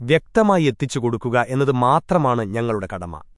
വ്യക്തമായി എത്തിച്ചു കൊടുക്കുക എന്നത് മാത്രമാണ് ഞങ്ങളുടെ കടമ.